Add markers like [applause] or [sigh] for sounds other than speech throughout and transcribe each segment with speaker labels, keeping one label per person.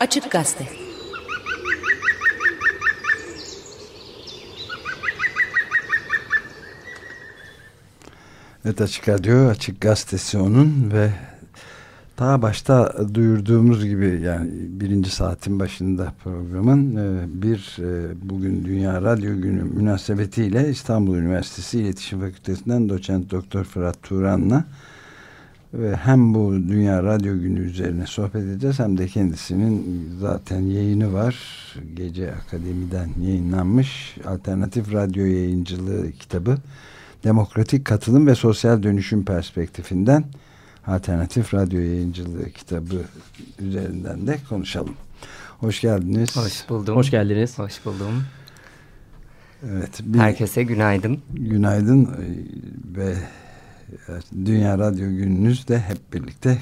Speaker 1: Açık Gazete.
Speaker 2: Evet Açık Radyo, Açık Gazetesi onun ve daha başta duyurduğumuz gibi yani birinci saatin başında programın e, bir e, bugün Dünya Radyo Günü münasebetiyle İstanbul Üniversitesi İletişim Fakültesinden doçent doktor Fırat Turan'la ve hem bu Dünya Radyo Günü üzerine sohbet edeceğiz hem de kendisinin zaten yayını var. Gece Akademi'den yayınlanmış Alternatif Radyo Yayıncılığı kitabı Demokratik Katılım ve Sosyal Dönüşüm Perspektifinden Alternatif Radyo Yayıncılığı kitabı üzerinden de konuşalım. Hoş geldiniz.
Speaker 3: Hoş buldum.
Speaker 4: Hoş geldiniz.
Speaker 3: Hoş buldum.
Speaker 4: Evet.
Speaker 3: Bir, Herkese günaydın.
Speaker 2: Günaydın ve Dünya Radyo Gününüz de hep birlikte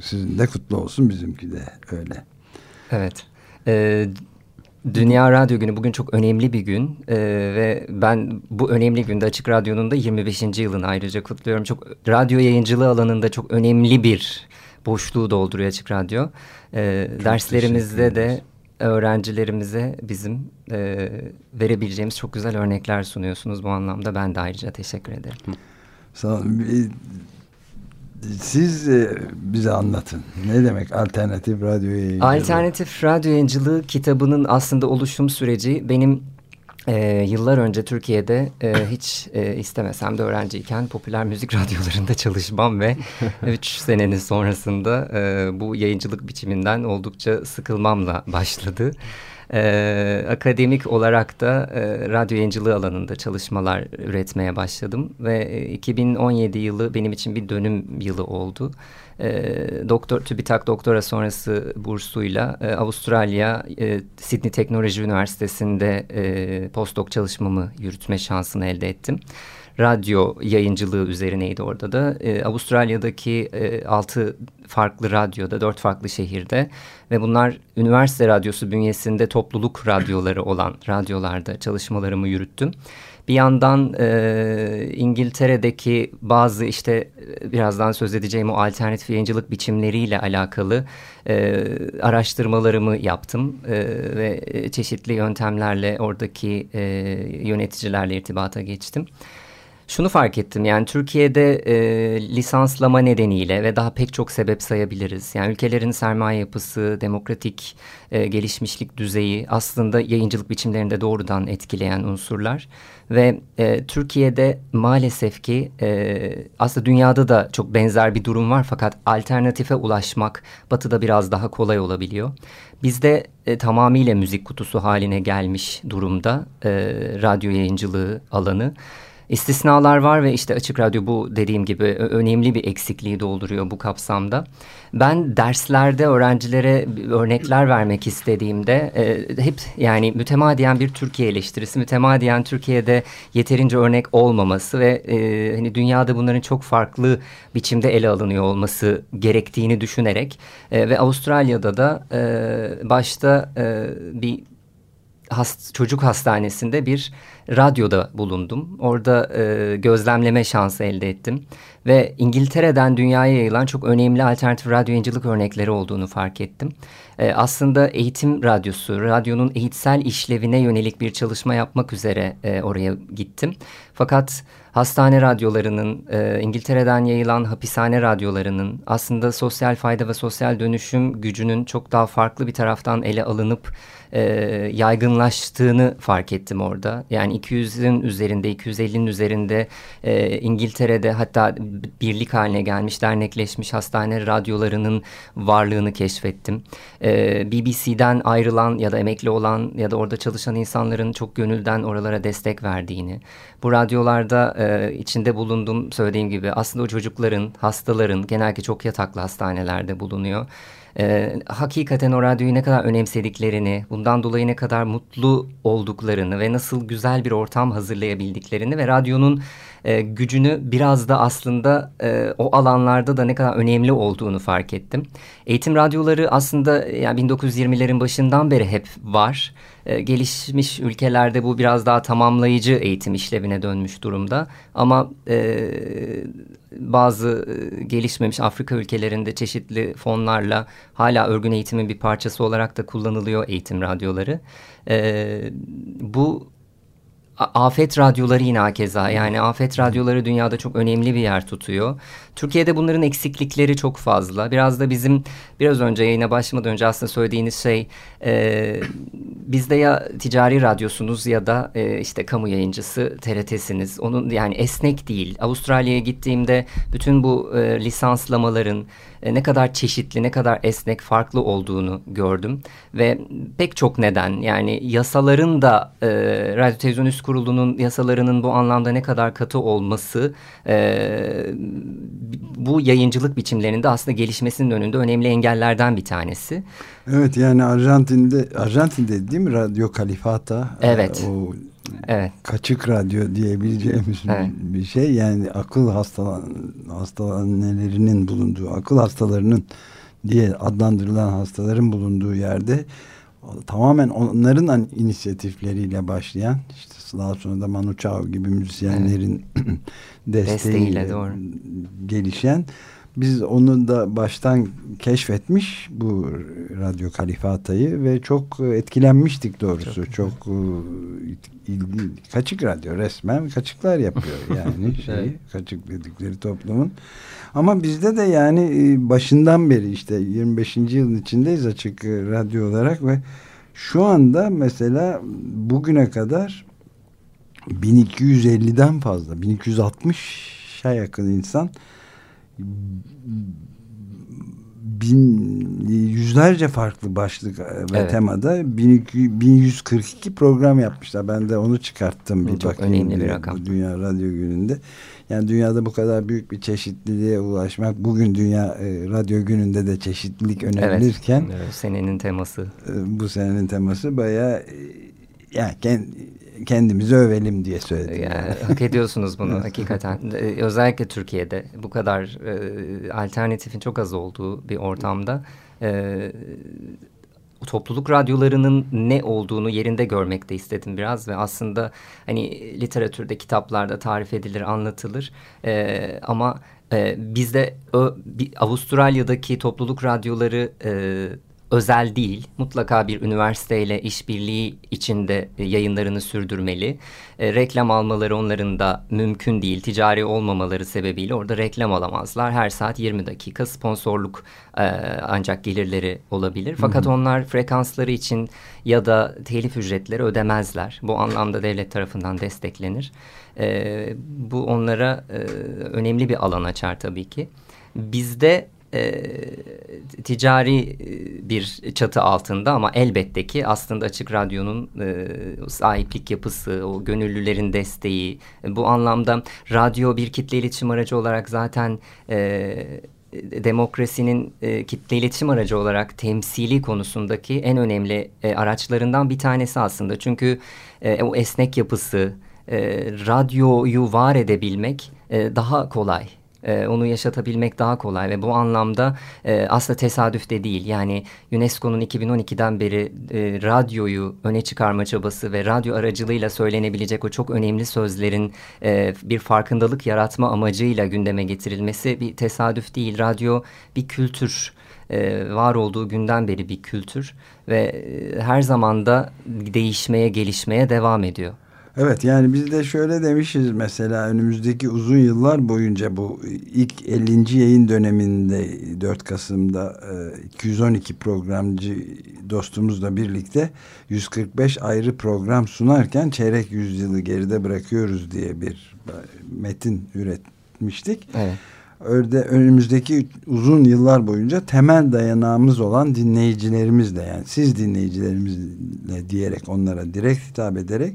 Speaker 2: sizin de kutlu olsun bizimki de öyle.
Speaker 3: Evet. Ee, Dünya Radyo Günü bugün çok önemli bir gün ee, ve ben bu önemli günde Açık Radyo'nun da 25. yılını ayrıca kutluyorum. Çok radyo yayıncılığı alanında çok önemli bir boşluğu dolduruyor Açık Radyo. Ee, derslerimizde de öğrencilerimize bizim e, verebileceğimiz çok güzel örnekler sunuyorsunuz bu anlamda. Ben de ayrıca teşekkür ederim.
Speaker 2: Olun. Siz e, bize anlatın. Ne demek alternatif radyo yayıncılığı?
Speaker 3: Alternatif radyo yayıncılığı kitabının aslında oluşum süreci benim e, yıllar önce Türkiye'de e, hiç e, istemesem de öğrenciyken popüler müzik [laughs] radyolarında çalışmam ve [laughs] üç senenin sonrasında e, bu yayıncılık biçiminden oldukça sıkılmamla başladı. Ee, akademik olarak da e, radyo yayıncılığı alanında çalışmalar üretmeye başladım ve 2017 yılı benim için bir dönüm yılı oldu. E, doktor TÜBİTAK doktora sonrası bursuyla e, Avustralya e, Sydney Teknoloji Üniversitesi'nde e, postdoc çalışmamı yürütme şansını elde ettim radyo yayıncılığı üzerineydi orada da. E, Avustralya'daki e, altı farklı radyoda, dört farklı şehirde ve bunlar üniversite radyosu bünyesinde topluluk radyoları olan radyolarda çalışmalarımı yürüttüm. Bir yandan e, İngiltere'deki bazı işte birazdan söz edeceğim o alternatif yayıncılık biçimleriyle alakalı e, araştırmalarımı yaptım e, ve çeşitli yöntemlerle oradaki e, yöneticilerle irtibata geçtim. Şunu fark ettim yani Türkiye'de e, lisanslama nedeniyle ve daha pek çok sebep sayabiliriz. Yani ülkelerin sermaye yapısı, demokratik e, gelişmişlik düzeyi aslında yayıncılık biçimlerinde doğrudan etkileyen unsurlar. Ve e, Türkiye'de maalesef ki e, aslında dünyada da çok benzer bir durum var fakat alternatife ulaşmak batıda biraz daha kolay olabiliyor. Bizde e, tamamıyla müzik kutusu haline gelmiş durumda e, radyo yayıncılığı alanı. İstisnalar var ve işte Açık Radyo bu dediğim gibi önemli bir eksikliği dolduruyor bu kapsamda. Ben derslerde öğrencilere örnekler vermek istediğimde e, hep yani mütemadiyen bir Türkiye eleştirisi, mütemadiyen Türkiye'de yeterince örnek olmaması ve e, hani dünyada bunların çok farklı biçimde ele alınıyor olması gerektiğini düşünerek e, ve Avustralya'da da e, başta e, bir hast çocuk hastanesinde bir radyoda bulundum. Orada e, gözlemleme şansı elde ettim. Ve İngiltere'den dünyaya yayılan çok önemli alternatif radyo yayıncılık örnekleri olduğunu fark ettim. E, aslında eğitim radyosu, radyonun eğitsel işlevine yönelik bir çalışma yapmak üzere e, oraya gittim. Fakat hastane radyolarının, e, İngiltere'den yayılan hapishane radyolarının aslında sosyal fayda ve sosyal dönüşüm gücünün çok daha farklı bir taraftan ele alınıp e, yaygınlaştığını fark ettim orada. Yani 200'ün üzerinde, 250'nin üzerinde e, İngiltere'de hatta birlik haline gelmiş, dernekleşmiş hastane radyolarının varlığını keşfettim. E, BBC'den ayrılan ya da emekli olan ya da orada çalışan insanların çok gönülden oralara destek verdiğini, bu radyolarda e, içinde bulunduğum söylediğim gibi aslında o çocukların, hastaların genellikle çok yataklı hastanelerde bulunuyor e, hakikaten o radyoyu ne kadar önemsediklerini, bundan dolayı ne kadar mutlu olduklarını ve nasıl güzel bir ortam hazırlayabildiklerini ve radyonun e, gücünü biraz da aslında e, o alanlarda da ne kadar önemli olduğunu fark ettim. Eğitim radyoları aslında yani 1920'lerin başından beri hep var. E, gelişmiş ülkelerde bu biraz daha tamamlayıcı eğitim işlevine dönmüş durumda. Ama e, bazı e, gelişmemiş Afrika ülkelerinde çeşitli fonlarla hala örgün eğitimin bir parçası olarak da kullanılıyor eğitim radyoları. E, bu afet radyoları yine hakeza yani afet radyoları dünyada çok önemli bir yer tutuyor. Türkiye'de bunların eksiklikleri çok fazla. Biraz da bizim biraz önce yayına başlamadan önce aslında söylediğiniz şey e, bizde ya ticari radyosunuz ya da e, işte kamu yayıncısı TRT'siniz. Onun yani esnek değil. Avustralya'ya gittiğimde bütün bu e, lisanslamaların e, ne kadar çeşitli, ne kadar esnek, farklı olduğunu gördüm. Ve pek çok neden yani yasaların da e, Radyo Televizyon Üst Kurulu'nun yasalarının bu anlamda ne kadar katı olması e, bu yayıncılık biçimlerinde aslında gelişmesinin önünde önemli engellerden bir tanesi.
Speaker 2: Evet yani Arjantin'de Arjantin'de değil mi Radyo Kalifata?
Speaker 3: Evet.
Speaker 2: O
Speaker 3: evet.
Speaker 2: kaçık radyo diyebileceğimiz evet. bir şey. Yani akıl hastalan, hastanelerinin bulunduğu, akıl hastalarının diye adlandırılan hastaların bulunduğu yerde tamamen onların inisiyatifleriyle başlayan işte daha sonra da Manu Chao gibi müzisyenlerin evet. [clears throat] desteğiyle, desteğiyle doğru. gelişen biz onu da baştan keşfetmiş bu radyo kalifatayı ve çok etkilenmiştik doğrusu. Çok, çok e, ilgi, kaçık radyo resmen kaçıklar yapıyor [laughs] yani şeyi kaçık dedikleri toplumun. Ama bizde de yani e, başından beri işte 25. yılın içindeyiz açık radyo olarak ve şu anda mesela bugüne kadar 1250'den fazla 1260'a yakın insan bin yüzlerce farklı başlık ve evet. temada 1142 program yapmışlar. Ben de onu çıkarttım bir
Speaker 3: Çok önemli bir rakam.
Speaker 2: Bu Dünya Radyo Günü'nde. Yani dünyada bu kadar büyük bir çeşitliliğe ulaşmak bugün Dünya e, Radyo Günü'nde de çeşitlilik önerilirken
Speaker 3: evet. evet. senenin teması.
Speaker 2: E, bu senenin teması bayağı e, yani kendimizi övelim diye söyledim.
Speaker 3: Yani, hak ediyorsunuz bunu [laughs] hakikaten. Ee, özellikle Türkiye'de bu kadar e, alternatifin çok az olduğu bir ortamda e, topluluk radyolarının ne olduğunu yerinde görmek de istedim biraz ve aslında hani literatürde kitaplarda tarif edilir anlatılır e, ama e, bizde bir, Avustralya'daki topluluk radyoları e, özel değil. Mutlaka bir üniversiteyle işbirliği içinde e, yayınlarını sürdürmeli. E, reklam almaları onların da mümkün değil. Ticari olmamaları sebebiyle orada reklam alamazlar. Her saat 20 dakika sponsorluk e, ancak gelirleri olabilir. Fakat hı hı. onlar frekansları için ya da telif ücretleri ödemezler. Bu anlamda devlet tarafından desteklenir. E, bu onlara e, önemli bir alan açar tabii ki. Bizde e, ticari e, bir çatı altında ama elbette ki aslında Açık Radyo'nun e, sahiplik yapısı, o gönüllülerin desteği bu anlamda radyo bir kitle iletişim aracı olarak zaten e, demokrasinin e, kitle iletişim aracı olarak temsili konusundaki en önemli e, araçlarından bir tanesi aslında. Çünkü e, o esnek yapısı, e, radyoyu var edebilmek e, daha kolay e, onu yaşatabilmek daha kolay ve bu anlamda e, aslında tesadüf de değil. Yani UNESCO'nun 2012'den beri e, radyoyu öne çıkarma çabası ve radyo aracılığıyla söylenebilecek o çok önemli sözlerin e, bir farkındalık yaratma amacıyla gündeme getirilmesi bir tesadüf değil. Radyo bir kültür e, var olduğu günden beri bir kültür ve e, her zaman da değişmeye, gelişmeye devam ediyor.
Speaker 2: Evet yani biz de şöyle demişiz mesela önümüzdeki uzun yıllar boyunca bu ilk 50. yayın döneminde 4 Kasım'da 212 e, programcı dostumuzla birlikte 145 ayrı program sunarken çeyrek yüzyılı geride bırakıyoruz diye bir metin üretmiştik.
Speaker 3: Evet.
Speaker 2: Öyle önümüzdeki uzun yıllar boyunca temel dayanağımız olan dinleyicilerimizle yani siz dinleyicilerimizle diyerek onlara direkt hitap ederek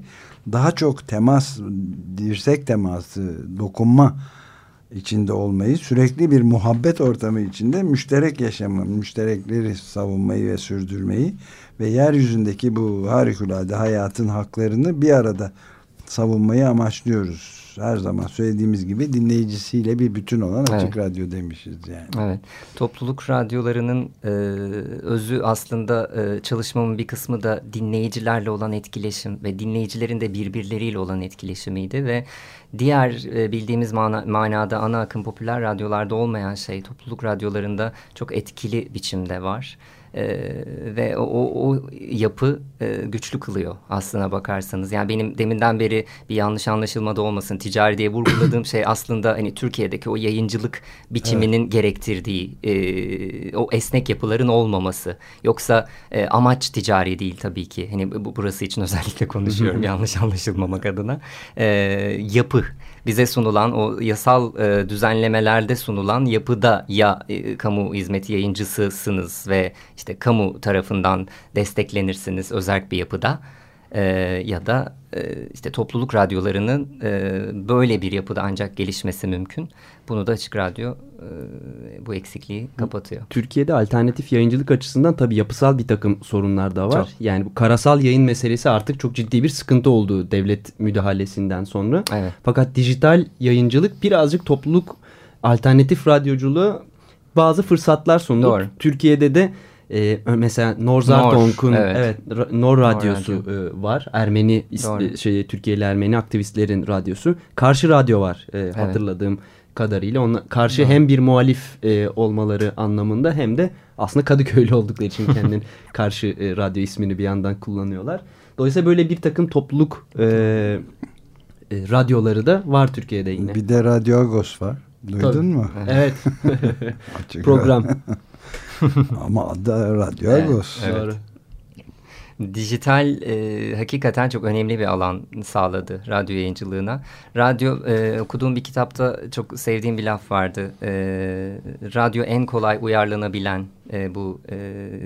Speaker 2: daha çok temas, dirsek teması, dokunma içinde olmayı, sürekli bir muhabbet ortamı içinde müşterek yaşamı, müşterekleri savunmayı ve sürdürmeyi ve yeryüzündeki bu harikulade hayatın haklarını bir arada savunmayı amaçlıyoruz Her zaman söylediğimiz gibi dinleyicisiyle bir bütün olan açık evet. radyo demişiz yani.
Speaker 3: Evet. Topluluk radyolarının e, özü aslında e, çalışmamın bir kısmı da dinleyicilerle olan etkileşim ve dinleyicilerin de birbirleriyle olan etkileşimiydi ve diğer e, bildiğimiz mana, manada ana akım popüler radyolarda olmayan şey topluluk radyolarında çok etkili biçimde var. E, ve o, o, o yapı e, güçlü kılıyor aslına bakarsanız. Yani benim deminden beri bir yanlış anlaşılma da olmasın. Ticari diye vurguladığım şey aslında hani Türkiye'deki o yayıncılık biçiminin evet. gerektirdiği e, o esnek yapıların olmaması. Yoksa e, amaç ticari değil tabii ki. Hani bu, burası için özellikle konuşuyorum [laughs] yanlış anlaşılmamak adına. E, yapı bize sunulan o yasal e, düzenlemelerde sunulan yapıda ya e, kamu hizmeti yayıncısısınız ve işte kamu tarafından desteklenirsiniz özel bir yapıda e, ya da e, işte topluluk radyolarının e, böyle bir yapıda ancak gelişmesi mümkün. Bunu da Açık Radyo e, bu eksikliği kapatıyor.
Speaker 1: Türkiye'de alternatif yayıncılık açısından tabii yapısal bir takım sorunlar da var. Çok. Yani bu karasal yayın meselesi artık çok ciddi bir sıkıntı oldu devlet müdahalesinden sonra. Evet. Fakat dijital yayıncılık birazcık topluluk alternatif radyoculuğu bazı fırsatlar sundu. Doğru. Türkiye'de de e, mesela Norzardonk'un evet. evet Nor radyosu Nor radyo. e, var. Ermeni Doğru. şey Türkiye'li Ermeni aktivistlerin radyosu. Karşı radyo var e, evet. hatırladığım kadarıyla. Ona karşı Doğru. hem bir muhalif e, olmaları anlamında hem de aslında Kadıköylü oldukları için kendini [laughs] karşı e, radyo ismini bir yandan kullanıyorlar. Dolayısıyla böyle bir takım topluluk e, e, radyoları da var Türkiye'de yine.
Speaker 2: Bir de Radyo Agos var. Duydun Tabii. mu?
Speaker 1: Evet. [laughs] Program.
Speaker 2: Ama adı Radyo Agos.
Speaker 3: Evet, evet. Dijital e, hakikaten çok önemli bir alan sağladı radyo yayıncılığına. Radyo e, okuduğum bir kitapta çok sevdiğim bir laf vardı. E, radyo en kolay uyarlanabilen e, bu e,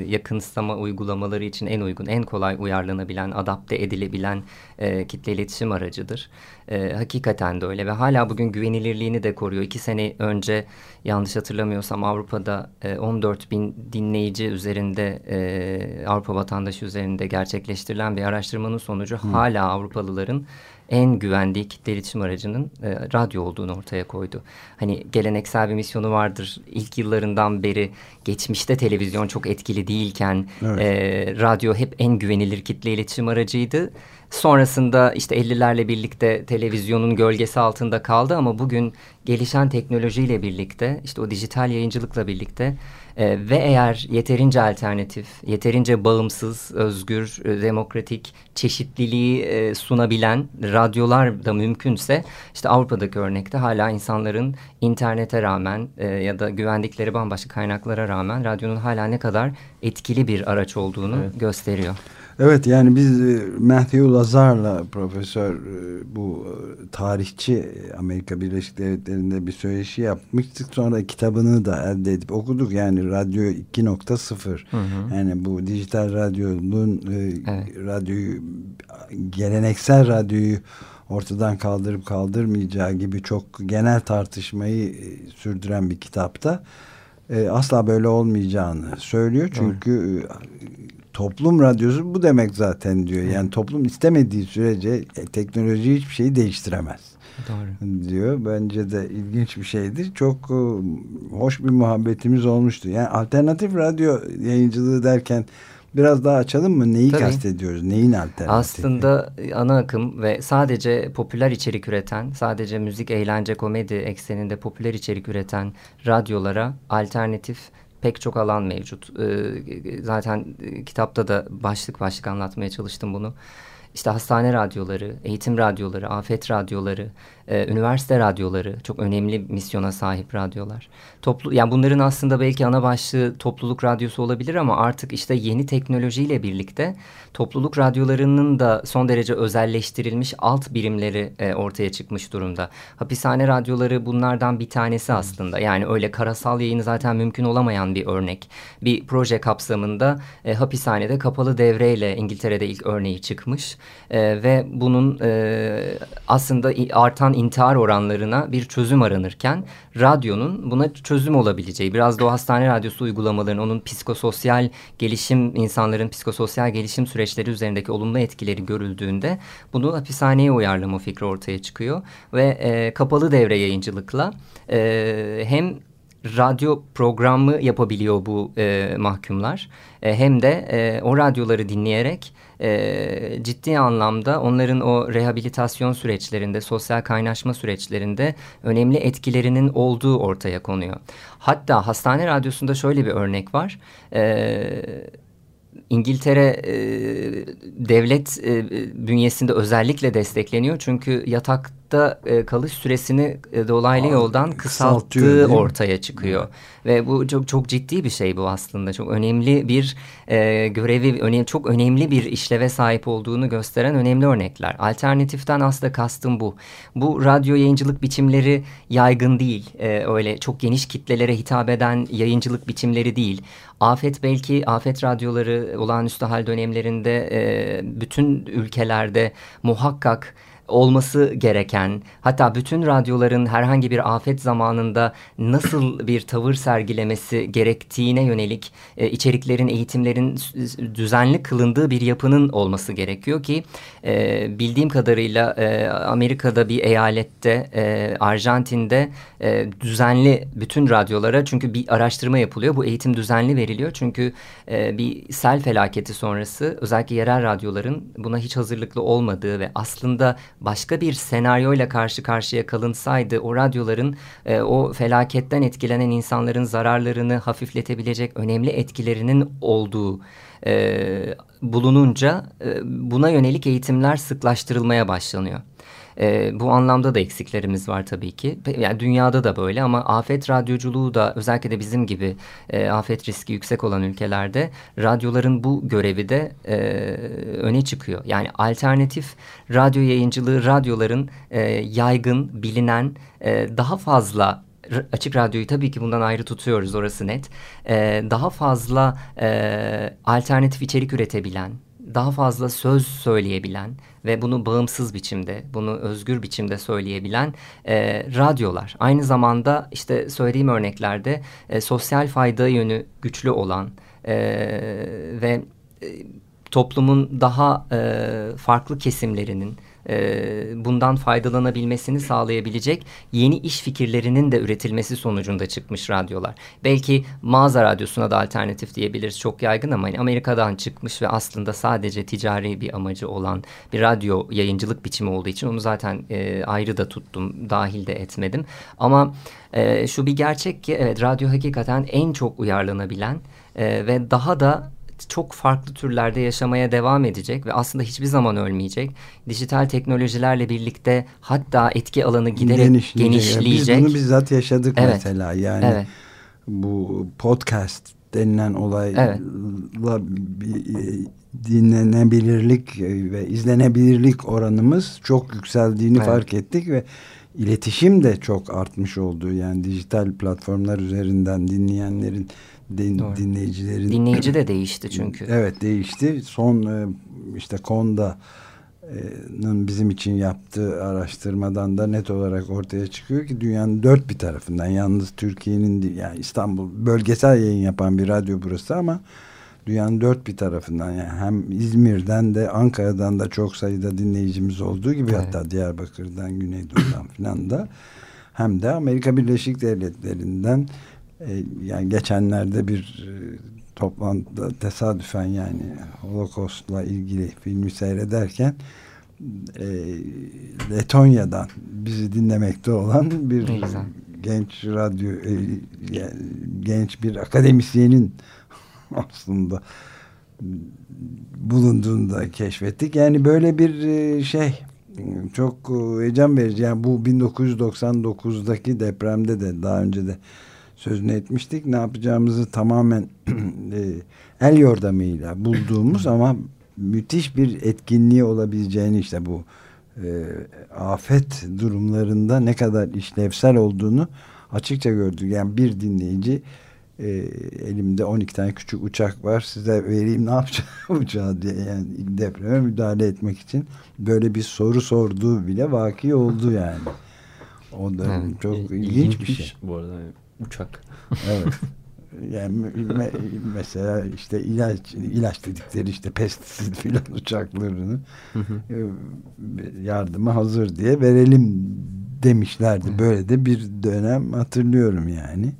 Speaker 3: yakınstama uygulamaları için en uygun, en kolay uyarlanabilen, adapte edilebilen e, kitle iletişim aracıdır. E, hakikaten de öyle ve hala bugün güvenilirliğini de koruyor. İki sene önce yanlış hatırlamıyorsam Avrupa'da e, 14 bin dinleyici üzerinde, e, Avrupa vatandaşı üzerinde gerçekleştirilen bir araştırmanın sonucu hmm. hala Avrupalıların en güvendiği kitle iletişim aracının e, radyo olduğunu ortaya koydu. Hani geleneksel bir misyonu vardır. İlk yıllarından beri geçmişte televizyon çok etkili değilken evet. e, radyo hep en güvenilir kitle iletişim aracıydı. Sonrasında işte 50'lerle birlikte televizyonun gölgesi altında kaldı ama bugün gelişen teknolojiyle birlikte işte o dijital yayıncılıkla birlikte e, ve eğer yeterince alternatif, yeterince bağımsız, özgür, e, demokratik, çeşitliliği e, sunabilen radyolar da mümkünse işte Avrupa'daki örnekte hala insanların internete rağmen e, ya da güvendikleri bambaşka kaynaklara rağmen radyonun hala ne kadar etkili bir araç olduğunu evet. gösteriyor.
Speaker 2: Evet yani biz e, Matthew Lazar'la profesör e, bu e, tarihçi Amerika Birleşik Devletleri'nde bir söyleşi yapmıştık. Sonra kitabını da elde edip okuduk. Yani radyo 2.0 yani bu dijital radyonun evet. radyoyu geleneksel radyoyu ortadan kaldırıp kaldırmayacağı gibi çok genel tartışmayı sürdüren bir kitapta asla böyle olmayacağını söylüyor. Çünkü Doğru toplum radyosu bu demek zaten diyor. Yani toplum istemediği sürece e, teknoloji hiçbir şeyi değiştiremez. Doğru. Diyor. Bence de ilginç bir şeydir. Çok e, hoş bir muhabbetimiz olmuştu. Yani alternatif radyo yayıncılığı derken biraz daha açalım mı? Neyi Tabii. kastediyoruz? Neyin alternatifi?
Speaker 3: Aslında ana akım ve sadece popüler içerik üreten, sadece müzik, eğlence, komedi ekseninde popüler içerik üreten radyolara alternatif pek çok alan mevcut. Ee, zaten e, kitapta da başlık başlık anlatmaya çalıştım bunu. İşte hastane radyoları, eğitim radyoları, afet radyoları, e, üniversite radyoları çok önemli misyona sahip radyolar. Toplu, yani bunların aslında belki ana başlığı topluluk radyosu olabilir ama artık işte yeni teknolojiyle birlikte topluluk radyolarının da son derece özelleştirilmiş alt birimleri e, ortaya çıkmış durumda. Hapishane radyoları bunlardan bir tanesi aslında. Yani öyle karasal yayını zaten mümkün olamayan bir örnek. Bir proje kapsamında e, hapishanede kapalı devreyle İngiltere'de ilk örneği çıkmış e, ve bunun e, aslında artan intihar oranlarına bir çözüm aranırken radyonun buna çözüm olabileceği biraz da o hastane radyosu uygulamalarının onun psikososyal gelişim insanların psikososyal gelişim süreçleri üzerindeki olumlu etkileri görüldüğünde bunu hapishaneye uyarlama fikri ortaya çıkıyor. Ve e, kapalı devre yayıncılıkla e, hem radyo programı yapabiliyor bu e, mahkumlar. E, hem de e, o radyoları dinleyerek e, ciddi anlamda onların o rehabilitasyon süreçlerinde, sosyal kaynaşma süreçlerinde önemli etkilerinin olduğu ortaya konuyor. Hatta hastane radyosunda şöyle bir örnek var. Evet İngiltere e, devlet e, bünyesinde özellikle destekleniyor. Çünkü yatakta e, kalış süresini e, dolaylı Aa, yoldan kısalttığı ortaya çıkıyor. Ve bu çok çok ciddi bir şey bu aslında. Çok önemli bir e, görevi, önem, çok önemli bir işleve sahip olduğunu gösteren önemli örnekler. Alternatiften aslında kastım bu. Bu radyo yayıncılık biçimleri yaygın değil. E, öyle çok geniş kitlelere hitap eden yayıncılık biçimleri değil. Afet belki afet radyoları olağanüstü hal dönemlerinde e, bütün ülkelerde muhakkak olması gereken hatta bütün radyoların herhangi bir afet zamanında nasıl bir tavır sergilemesi gerektiğine yönelik e, içeriklerin, eğitimlerin düzenli kılındığı bir yapının olması gerekiyor ki e, bildiğim kadarıyla e, Amerika'da bir eyalette, e, Arjantin'de e, düzenli bütün radyolara çünkü bir araştırma yapılıyor. Bu eğitim düzenli veriliyor çünkü e, bir sel felaketi sonrası özellikle yerel radyoların buna hiç hazırlıklı olmadığı ve aslında başka bir senaryoyla karşı karşıya kalınsaydı o radyoların e, o felaketten etkilenen insanların zararlarını hafifletebilecek önemli etkilerinin olduğu e, bulununca e, buna yönelik eğitimler sıklaştırılmaya başlanıyor. E, bu anlamda da eksiklerimiz var tabii ki. Yani dünyada da böyle ama afet radyoculuğu da özellikle de bizim gibi e, afet riski yüksek olan ülkelerde radyoların bu görevi de e, öne çıkıyor. Yani alternatif radyo yayıncılığı radyoların e, yaygın, bilinen, e, daha fazla açık radyoyu tabii ki bundan ayrı tutuyoruz orası net. Ee, daha fazla e, alternatif içerik üretebilen, daha fazla söz söyleyebilen ve bunu bağımsız biçimde, bunu özgür biçimde söyleyebilen e, radyolar. Aynı zamanda işte söylediğim örneklerde e, sosyal fayda yönü güçlü olan e, ve e, toplumun daha e, farklı kesimlerinin e, bundan faydalanabilmesini sağlayabilecek yeni iş fikirlerinin de üretilmesi sonucunda çıkmış radyolar. Belki mağaza radyosuna da alternatif diyebiliriz çok yaygın ama hani Amerika'dan çıkmış ve aslında sadece ticari bir amacı olan bir radyo yayıncılık biçimi olduğu için onu zaten e, ayrı da tuttum, dahil de etmedim. Ama e, şu bir gerçek ki evet radyo hakikaten en çok uyarlanabilen e, ve daha da çok farklı türlerde yaşamaya devam edecek ve aslında hiçbir zaman ölmeyecek. Dijital teknolojilerle birlikte hatta etki alanı giderek genişleyecek.
Speaker 2: Biz bunu bizzat yaşadık evet. mesela. Yani evet. bu podcast denilen olayla evet. E, dinlenebilirlik ve izlenebilirlik oranımız çok yükseldiğini evet. fark ettik ve iletişim de çok artmış olduğu yani dijital platformlar üzerinden dinleyenlerin din, dinleyicilerin
Speaker 3: dinleyici de değişti çünkü.
Speaker 2: Evet değişti. Son e, işte Konda bizim için yaptığı araştırmadan da net olarak ortaya çıkıyor ki dünyanın dört bir tarafından yalnız Türkiye'nin yani İstanbul bölgesel yayın yapan bir radyo burası ama dünyanın dört bir tarafından yani hem İzmir'den de Ankara'dan da çok sayıda dinleyicimiz olduğu gibi evet. hatta Diyarbakır'dan Güneydoğu'dan filan da hem de Amerika Birleşik Devletleri'nden yani geçenlerde bir e, toplantıda tesadüfen yani Holocaust'la ilgili filmi seyrederken e, Letonya'dan bizi dinlemekte olan bir genç radyo e, genç bir akademisyenin [laughs] aslında bulunduğunu da keşfettik. Yani böyle bir e, şey çok e, heyecan verici. Yani bu 1999'daki depremde de daha önce de sözünü etmiştik. Ne yapacağımızı tamamen [clears throat] e, el yordamıyla bulduğumuz ama müthiş bir etkinliği olabileceğini işte bu e, afet durumlarında ne kadar işlevsel olduğunu açıkça gördük. Yani bir dinleyici e, elimde 12 tane küçük uçak var size vereyim ne yapacağım [laughs] uçağı diye yani depreme müdahale etmek için böyle bir soru sorduğu bile vaki oldu yani. O da evet. çok ilginç, ilginç bir şey.
Speaker 1: Bu arada uçak.
Speaker 2: Evet. Yani me mesela işte ilaç ilaç dedikleri işte pestisit filan uçaklarını e, yardıma hazır diye verelim demişlerdi. Böyle de bir dönem hatırlıyorum yani.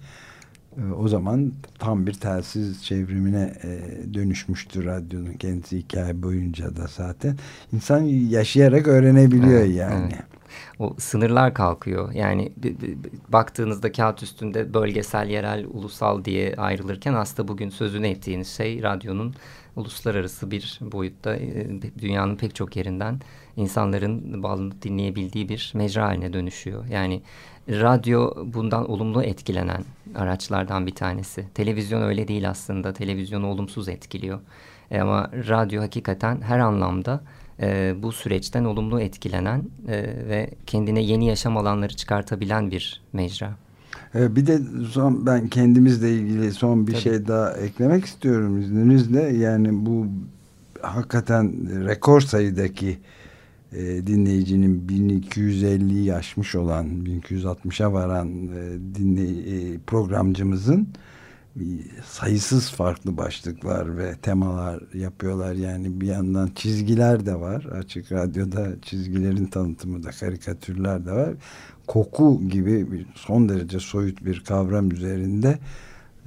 Speaker 2: E, o zaman tam bir telsiz çevrimine e, dönüşmüştür radyonun kendisi hikaye boyunca da zaten. İnsan yaşayarak öğrenebiliyor evet, yani. Evet
Speaker 3: o sınırlar kalkıyor. Yani baktığınızda kağıt üstünde bölgesel, yerel, ulusal diye ayrılırken aslında bugün sözünü ettiğiniz şey radyonun uluslararası bir boyutta e, dünyanın pek çok yerinden insanların bağlanıp dinleyebildiği bir mecra haline dönüşüyor. Yani radyo bundan olumlu etkilenen araçlardan bir tanesi. Televizyon öyle değil aslında. Televizyonu olumsuz etkiliyor. E ama radyo hakikaten her anlamda e, bu süreçten olumlu etkilenen e, ve kendine yeni yaşam alanları çıkartabilen bir mecra.
Speaker 2: E, bir de son ben kendimizle ilgili son bir Tabii. şey daha eklemek istiyorum izninizle. Yani bu hakikaten rekor sayıdaki e, dinleyicinin 1250'yi aşmış olan 1260'a varan e, dinley e, programcımızın sayısız farklı başlıklar ve temalar yapıyorlar. Yani bir yandan çizgiler de var. Açık Radyo'da çizgilerin tanıtımı da karikatürler de var. Koku gibi son derece soyut bir kavram üzerinde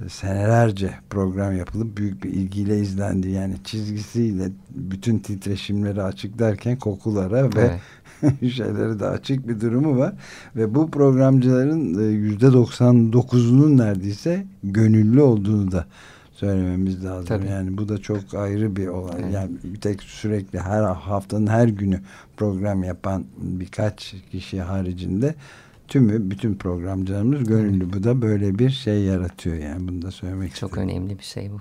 Speaker 2: senelerce program yapılıp büyük bir ilgiyle izlendi. Yani çizgisiyle bütün titreşimleri açıklarken kokulara ve [laughs] şeyleri de açık bir durumu var. Ve bu programcıların e, yüzde 99'unun neredeyse gönüllü olduğunu da söylememiz lazım. Tabii. Yani bu da çok ayrı bir olay. Evet. Yani bir tek sürekli her haftanın her günü program yapan birkaç kişi haricinde tümü bütün programcılarımız gönüllü. Bu da böyle bir şey yaratıyor yani bunu da söylemek
Speaker 3: Çok istedim. önemli bir şey bu.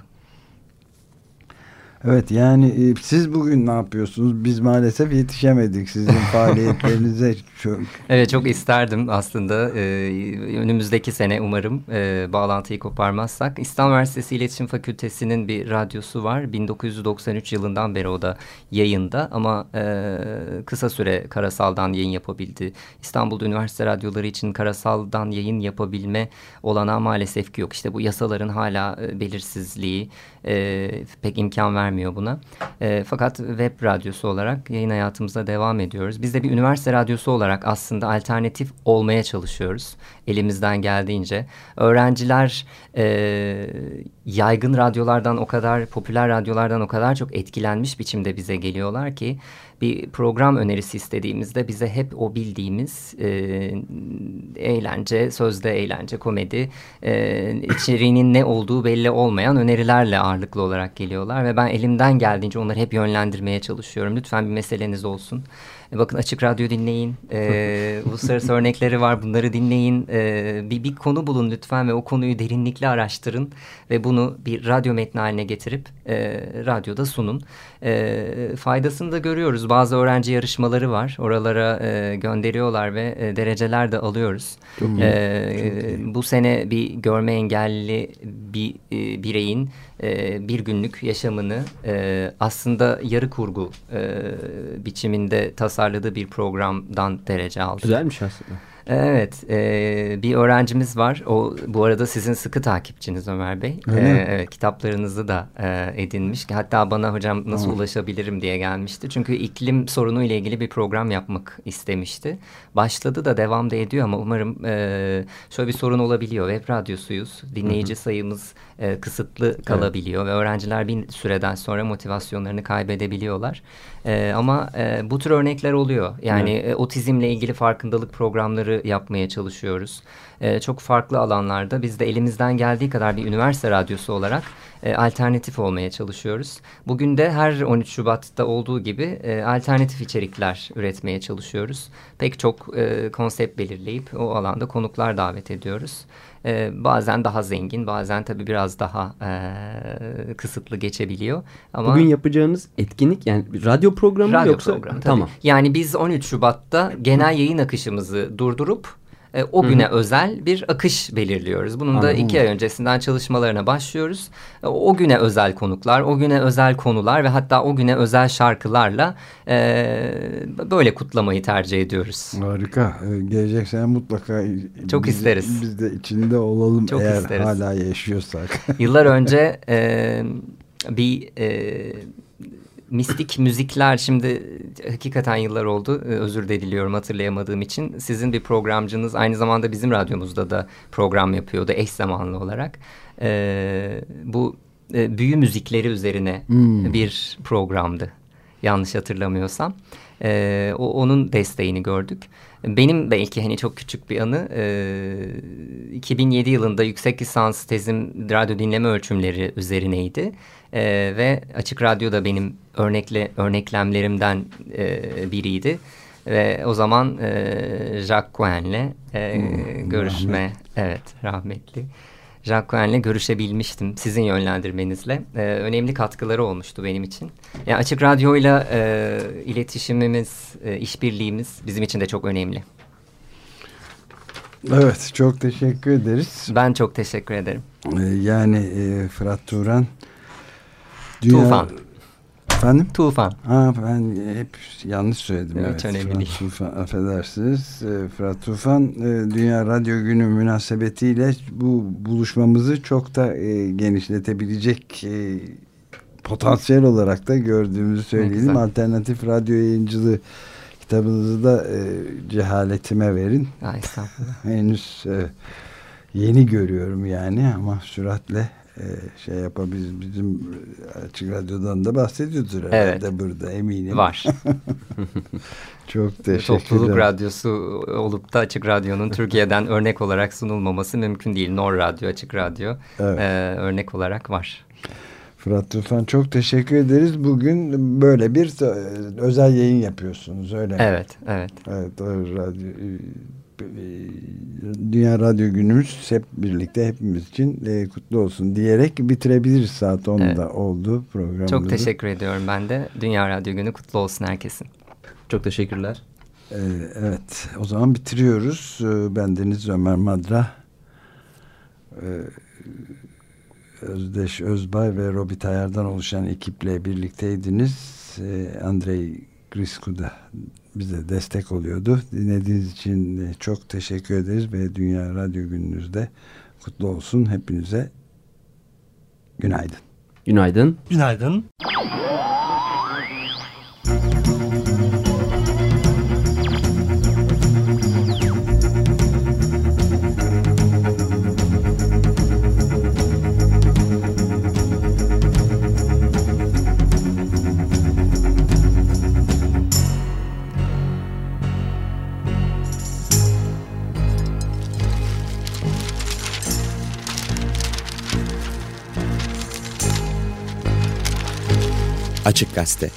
Speaker 2: Evet yani e, siz bugün ne yapıyorsunuz? Biz maalesef yetişemedik sizin [laughs] faaliyetlerinize.
Speaker 3: çok... Evet çok isterdim aslında. Ee, önümüzdeki sene umarım e, bağlantıyı koparmazsak. İstanbul Üniversitesi İletişim Fakültesi'nin bir radyosu var. 1993 yılından beri o da yayında ama e, kısa süre karasaldan yayın yapabildi. İstanbul'da üniversite radyoları için karasaldan yayın yapabilme olanağı maalesef ki yok. İşte bu yasaların hala e, belirsizliği e, pek imkan vermiyor vermiyor buna. E, fakat web radyosu olarak yayın hayatımıza devam ediyoruz. Biz de bir üniversite radyosu olarak aslında alternatif olmaya çalışıyoruz. Elimizden geldiğince. Öğrenciler e, yaygın radyolardan o kadar, popüler radyolardan o kadar çok etkilenmiş biçimde bize geliyorlar ki bir program önerisi istediğimizde bize hep o bildiğimiz e, eğlence, sözde eğlence, komedi e, içeriğinin ne olduğu belli olmayan önerilerle ağırlıklı olarak geliyorlar ve ben elimden geldiğince onları hep yönlendirmeye çalışıyorum. Lütfen bir meseleniz olsun. E, bakın Açık Radyo dinleyin. E, [laughs] uluslararası örnekleri var. Bunları dinleyin. E, bir, bir konu bulun lütfen ve o konuyu derinlikli araştırın. Ve bunu bir radyo metni haline getirip e, radyoda sunun. E, faydasını da görüyoruz. Bazı öğrenci yarışmaları var. Oralara e, gönderiyorlar ve e, dereceler de alıyoruz. e, bu sene bir görme engelli bir e, bireyin e, bir günlük yaşamını e, aslında yarı kurgu e, biçiminde tasarladığı bir programdan derece aldı.
Speaker 1: Güzelmiş aslında.
Speaker 3: Evet, e, bir öğrencimiz var. O bu arada sizin sıkı takipçiniz Ömer Bey. E, evet, kitaplarınızı da e, edinmiş. Hatta bana hocam nasıl Hı. ulaşabilirim diye gelmişti. Çünkü iklim sorunu ile ilgili bir program yapmak istemişti. Başladı da devam da ediyor ama umarım e, şöyle bir sorun olabiliyor. Web radyosuyuz. Dinleyici Hı. sayımız e, kısıtlı kalabiliyor evet. ve öğrenciler bir süreden sonra motivasyonlarını kaybedebiliyorlar. E, ama e, bu tür örnekler oluyor. Yani evet. e, otizmle ilgili farkındalık programları yapmaya çalışıyoruz. E, çok farklı alanlarda biz de elimizden geldiği kadar bir üniversite radyosu olarak e, alternatif olmaya çalışıyoruz. Bugün de her 13 Şubat'ta olduğu gibi e, alternatif içerikler üretmeye çalışıyoruz. Pek çok e, konsept belirleyip o alanda konuklar davet ediyoruz. E, bazen daha zengin, bazen tabii biraz daha e, kısıtlı geçebiliyor. Ama
Speaker 1: Bugün yapacağınız etkinlik yani radyo programı
Speaker 3: radyo
Speaker 1: yoksa?
Speaker 3: Programı, tabii. Tamam. Yani biz 13 Şubat'ta genel yayın akışımızı durdurup e, o güne Hı -hı. özel bir akış belirliyoruz. Bunun da iki ay öncesinden çalışmalarına başlıyoruz. E, o güne özel konuklar, o güne özel konular ve hatta o güne özel şarkılarla e, böyle kutlamayı tercih ediyoruz.
Speaker 2: Harika. E, gelecek sene mutlaka
Speaker 3: çok biz, isteriz.
Speaker 2: Biz de içinde olalım çok eğer isteriz. hala yaşıyorsak.
Speaker 3: Yıllar önce [laughs] e, bir e, mistik müzikler şimdi hakikaten yıllar oldu. Ee, özür de diliyorum hatırlayamadığım için. Sizin bir programcınız aynı zamanda bizim radyomuzda da program yapıyordu eş zamanlı olarak. Ee, bu e, büyü müzikleri üzerine hmm. bir programdı. Yanlış hatırlamıyorsam. Ee, o, onun desteğini gördük. Benim belki hani çok küçük bir anı e, 2007 yılında yüksek lisans tezim radyo dinleme ölçümleri üzerineydi. E, ve Açık Radyo da benim örnekle örneklemlerimden e, biriydi. Ve o zaman e, Jacques Cohen'le e, hmm, görüşme, rahmet. evet rahmetli. Jacques Cohen'le görüşebilmiştim sizin yönlendirmenizle. E, önemli katkıları olmuştu benim için. Yani Açık Radyo'yla e, iletişimimiz, e, işbirliğimiz bizim için de çok önemli.
Speaker 2: Evet, çok teşekkür ederiz.
Speaker 3: Ben çok teşekkür ederim.
Speaker 2: E, yani e, Fırat Turan
Speaker 3: Dünya... Tufan.
Speaker 2: Efendim?
Speaker 3: Tufan.
Speaker 2: Ha, ben hep yanlış söyledim.
Speaker 3: Evet, evet. önemli
Speaker 2: değil. Tufan, affedersiniz. E, Fırat Tufan, e, Dünya Radyo Günü münasebetiyle bu buluşmamızı çok da e, genişletebilecek potansiyel olarak da gördüğümüzü söyleyelim. Alternatif radyo yayıncılığı kitabınızı da cehaletime verin.
Speaker 3: Ay, [laughs]
Speaker 2: Henüz yeni görüyorum yani ama süratle e, şey yapabiliriz. Bizim Açık Radyo'dan da bahsediyordur herhalde evet. burada eminim.
Speaker 3: Var. [laughs]
Speaker 2: Çok teşekkürler.
Speaker 3: Topluluk radyosu olup da Açık Radyo'nun Türkiye'den [laughs] örnek olarak sunulmaması mümkün değil. Nor Radyo, Açık Radyo evet. e, örnek olarak var.
Speaker 2: Fırat Tufan çok teşekkür ederiz. Bugün böyle bir e, özel yayın yapıyorsunuz öyle mi?
Speaker 3: Evet, evet.
Speaker 2: Evet, radyo Dünya Radyo Günümüz hep birlikte hepimiz için e, kutlu olsun diyerek bitirebiliriz saat 10'da evet. oldu programda.
Speaker 3: Çok teşekkür ediyorum ben de. Dünya Radyo Günü kutlu olsun herkesin.
Speaker 1: Çok teşekkürler.
Speaker 2: Ee, evet o zaman bitiriyoruz. Ee, ben Deniz Ömer Madra. Ee, Özdeş Özbay ve Robi Tayar'dan oluşan ekiple birlikteydiniz. Ee, Andrei Grisku da bize destek oluyordu. Dinlediğiniz için çok teşekkür ederiz ve Dünya Radyo Gününüzde kutlu olsun. Hepinize günaydın.
Speaker 1: Günaydın.
Speaker 5: Günaydın.
Speaker 6: Açık Gazete